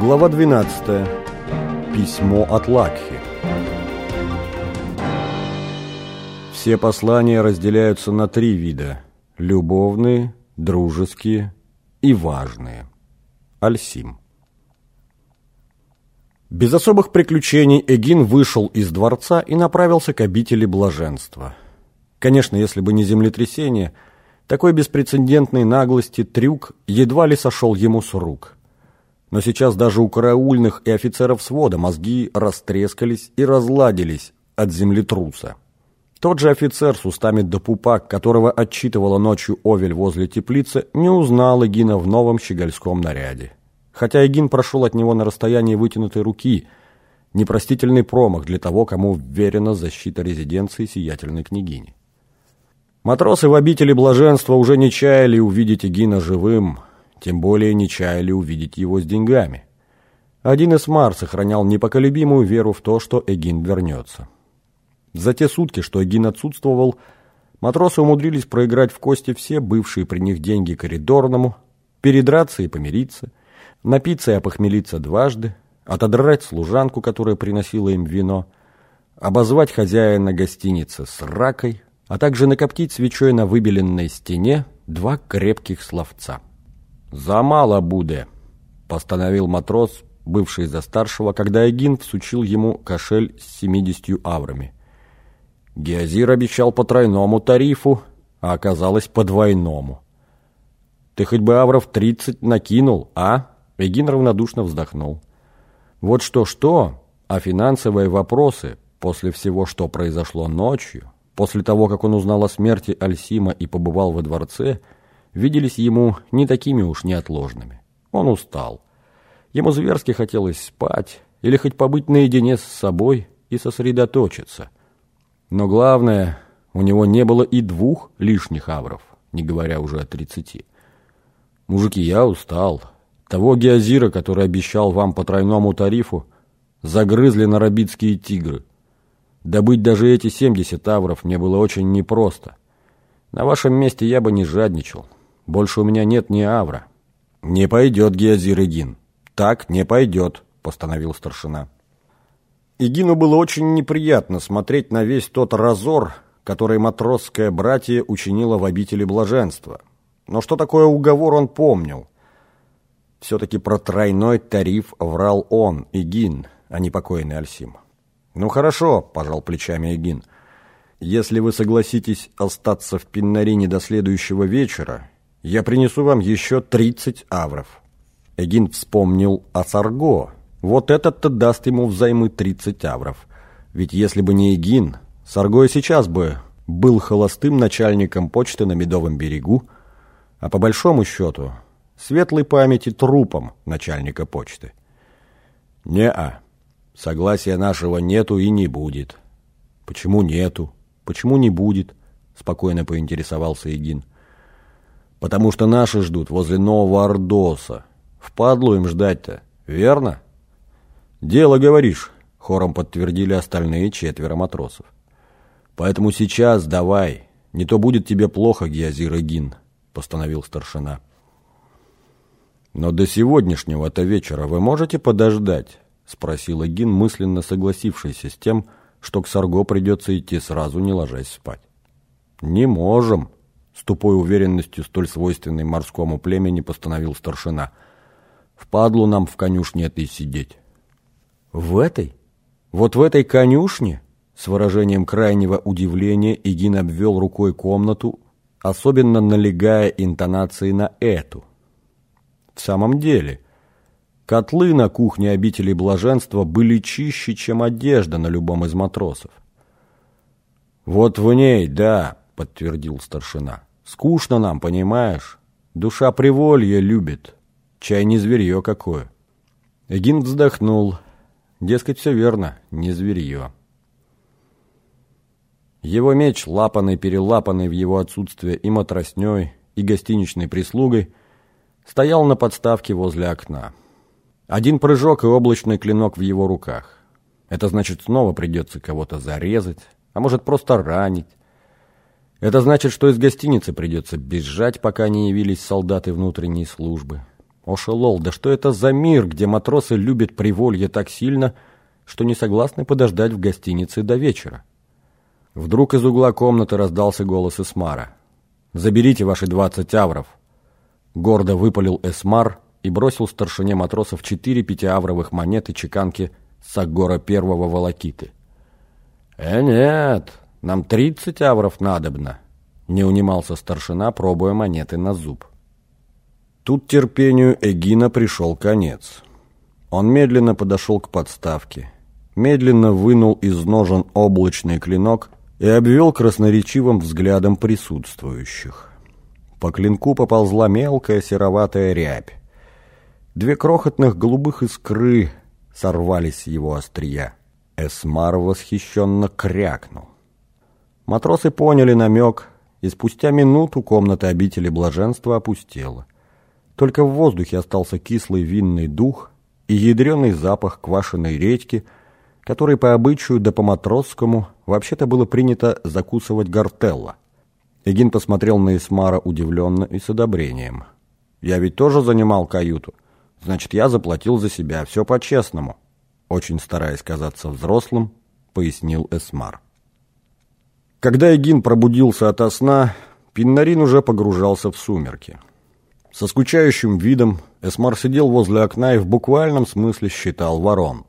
Глава 12. Письмо от Лакхи. Все послания разделяются на три вида – любовные, дружеские и важные. Альсим. Без особых приключений Эгин вышел из дворца и направился к обители блаженства. Конечно, если бы не землетрясение, такой беспрецедентной наглости трюк едва ли сошел ему с рук – но сейчас даже у караульных и офицеров свода мозги растрескались и разладились от землетруса. Тот же офицер с устами до пупа, которого отчитывала ночью Овель возле теплицы, не узнал Эгина в новом щегольском наряде. Хотя Эгин прошел от него на расстоянии вытянутой руки, непростительный промах для того, кому вверена защита резиденции сиятельной княгини. Матросы в обители блаженства уже не чаяли увидеть Эгина живым, тем более не чаяли увидеть его с деньгами. Один из Мар сохранял непоколебимую веру в то, что Эгин вернется. За те сутки, что Эгин отсутствовал, матросы умудрились проиграть в кости все бывшие при них деньги коридорному, передраться и помириться, напиться и опохмелиться дважды, отодрать служанку, которая приносила им вино, обозвать хозяина гостиницы с ракой, а также накоптить свечой на выбеленной стене два крепких словца. «Замало буде», — постановил матрос, бывший за старшего, когда Эгин всучил ему кошель с семидесятью аврами. Геозир обещал по тройному тарифу, а оказалось по двойному. «Ты хоть бы авров тридцать накинул, а?» Эгин равнодушно вздохнул. «Вот что-что, а финансовые вопросы после всего, что произошло ночью, после того, как он узнал о смерти Альсима и побывал во дворце, — виделись ему не такими уж неотложными. Он устал. Ему зверски хотелось спать или хоть побыть наедине с собой и сосредоточиться. Но главное, у него не было и двух лишних авров, не говоря уже о тридцати. «Мужики, я устал. Того геозира, который обещал вам по тройному тарифу, загрызли нарабитские тигры. Добыть даже эти семьдесят авров мне было очень непросто. На вашем месте я бы не жадничал». Больше у меня нет ни авра». «Не пойдет, Геозир Игин. Так не пойдет», — постановил старшина. Игину было очень неприятно смотреть на весь тот разор, который матросское братье учинило в обители блаженства. Но что такое уговор, он помнил. Все-таки про тройной тариф врал он, Игин, а не покойный Альсим. «Ну хорошо», — пожал плечами Игин. «Если вы согласитесь остаться в Пиннарине до следующего вечера, я принесу вам еще тридцать авров». Эгин вспомнил о Сарго. Вот этот-то даст ему взаймы тридцать авров. Ведь если бы не Эгин, Сарго и сейчас бы был холостым начальником почты на Медовом берегу, а по большому счету светлой памяти трупом начальника почты. «Не-а, согласия нашего нету и не будет». «Почему нету? Почему не будет?» — спокойно поинтересовался Эгин. Потому что наши ждут возле Нового Ордоса. Впадлу им ждать-то, верно? Дело, говоришь, хором подтвердили остальные четверо матросов. Поэтому сейчас давай, не то будет тебе плохо, Геозир Игин, постановил старшина. Но до сегодняшнего-то вечера вы можете подождать? Спросил Игин, мысленно согласившийся с тем, что к Сарго придется идти сразу, не ложась спать. «Не можем», с тупой уверенностью, столь свойственной морскому племени, постановил старшина. «Впадлу нам в конюшне этой сидеть». «В этой? Вот в этой конюшне?» С выражением крайнего удивления Игин обвел рукой комнату, особенно налегая интонацией на эту. В самом деле, котлы на кухне обители блаженства были чище, чем одежда на любом из матросов. «Вот в ней, да», — подтвердил старшина. Скучно нам, понимаешь? Душа приволье любит. Чай не зверье какое. Эгин вздохнул. Дескать, все верно, не зверье. Его меч, лапанный-перелапанный в его отсутствие и матросней, и гостиничной прислугой, стоял на подставке возле окна. Один прыжок и облачный клинок в его руках. Это значит, снова придется кого-то зарезать, а может просто ранить. Это значит, что из гостиницы придется бежать, пока не явились солдаты внутренней службы. Ошелол, да что это за мир, где матросы любят приволье так сильно, что не согласны подождать в гостинице до вечера? Вдруг из угла комнаты раздался голос Эсмара. «Заберите ваши двадцать авров!» Гордо выпалил Эсмар и бросил старшине матросов четыре пятиавровых монеты чеканки Сагора первого волокиты. «Э, нет, нам тридцать авров надобно!» Не унимался старшина, пробуя монеты на зуб. Тут терпению Эгина пришел конец. Он медленно подошел к подставке, медленно вынул из ножен облачный клинок и обвел красноречивым взглядом присутствующих. По клинку поползла мелкая сероватая рябь. Две крохотных голубых искры сорвались с его острия. Эсмар восхищенно крякнул. Матросы поняли намек, и спустя минуту комната обители блаженства опустела. Только в воздухе остался кислый винный дух и ядреный запах квашеной редьки – который по обычаю да по-матросскому вообще-то было принято закусывать гортелло. Эгин посмотрел на Исмара удивленно и с одобрением. «Я ведь тоже занимал каюту. Значит, я заплатил за себя, все по-честному». Очень стараясь казаться взрослым, пояснил Эсмар. Когда Эгин пробудился ото сна, Пиннарин уже погружался в сумерки. Со скучающим видом Эсмар сидел возле окна и в буквальном смысле считал ворон.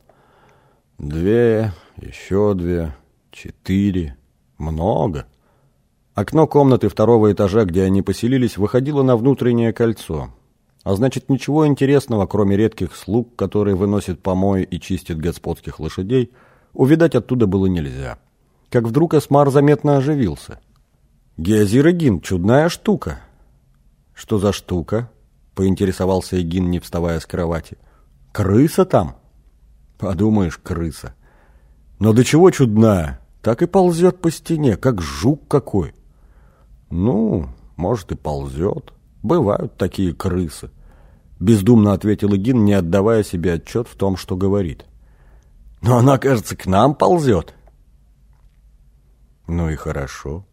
Две, еще две, четыре. Много. Окно комнаты второго этажа, где они поселились, выходило на внутреннее кольцо. А значит, ничего интересного, кроме редких слуг, которые выносят помои и чистят господских лошадей, увидать оттуда было нельзя. Как вдруг Эсмар заметно оживился. «Геозир Эгин, чудная штука!» «Что за штука?» — поинтересовался Эгин, не вставая с кровати. «Крыса там?» Подумаешь, крыса. Но до чего чудная, так и ползет по стене, как жук какой. Ну, может и ползет. Бывают такие крысы. Бездумно ответил Игин, не отдавая себе отчет в том, что говорит. Но она, кажется, к нам ползет. Ну и хорошо.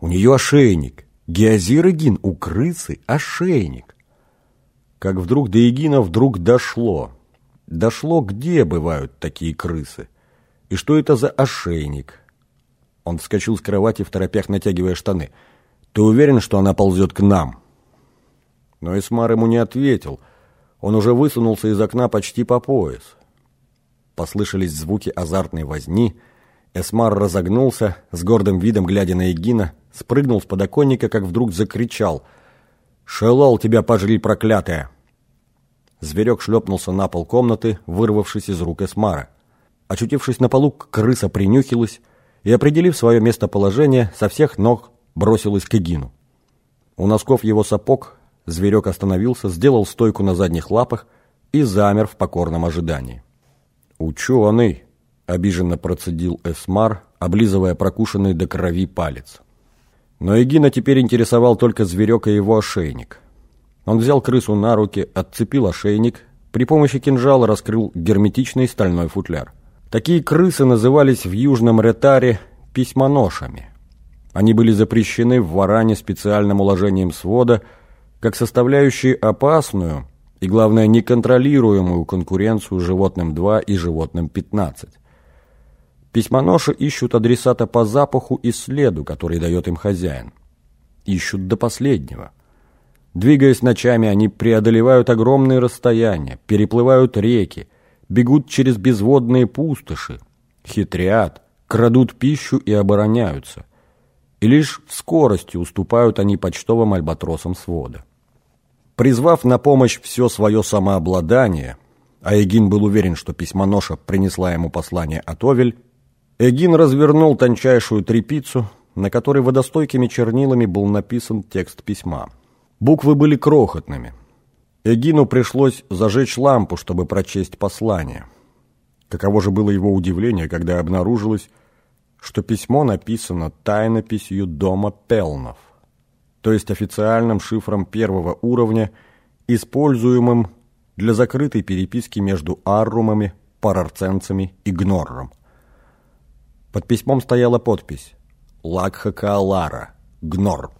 У нее ошейник. Геозир Игин, у крысы ошейник. Как вдруг до Игина вдруг дошло – дошло, где бывают такие крысы, и что это за ошейник. Он вскочил с кровати, в торопях натягивая штаны. «Ты уверен, что она ползет к нам?» Но Эсмар ему не ответил. Он уже высунулся из окна почти по пояс. Послышались звуки азартной возни. Эсмар разогнулся, с гордым видом глядя на Эгина, спрыгнул с подоконника, как вдруг закричал. «Шелол, тебя пожри, проклятая!» Зверек шлепнулся на пол комнаты, вырвавшись из рук Эсмара. Очутившись на полу, крыса принюхилась и, определив свое местоположение, со всех ног бросилась к Эгину. У носков его сапог зверек остановился, сделал стойку на задних лапах и замер в покорном ожидании. «Ученый!» — обиженно процедил Эсмар, облизывая прокушенный до крови палец. Но Эгина теперь интересовал только зверек и его ошейник. Он взял крысу на руки, отцепил ошейник, при помощи кинжала раскрыл герметичный стальной футляр. Такие крысы назывались в Южном Ретаре письмоношами. Они были запрещены в Варане специальным уложением свода, как составляющие опасную и, главное, неконтролируемую конкуренцию животным-2 и животным-15. Письмоноши ищут адресата по запаху и следу, который дает им хозяин. Ищут до последнего – Двигаясь ночами, они преодолевают огромные расстояния, переплывают реки, бегут через безводные пустоши, хитрят, крадут пищу и обороняются. И лишь в скорости уступают они почтовым альбатросам свода. Призвав на помощь все свое самообладание, а Эгин был уверен, что письмоноша принесла ему послание от Овель, Эгин развернул тончайшую трепицу, на которой водостойкими чернилами был написан текст письма – Буквы были крохотными. Эгину пришлось зажечь лампу, чтобы прочесть послание. Каково же было его удивление, когда обнаружилось, что письмо написано тайнописью дома Пелнов, то есть официальным шифром первого уровня, используемым для закрытой переписки между аррумами, парарценцами и гнорром. Под письмом стояла подпись «Лакха Каалара, Гнор».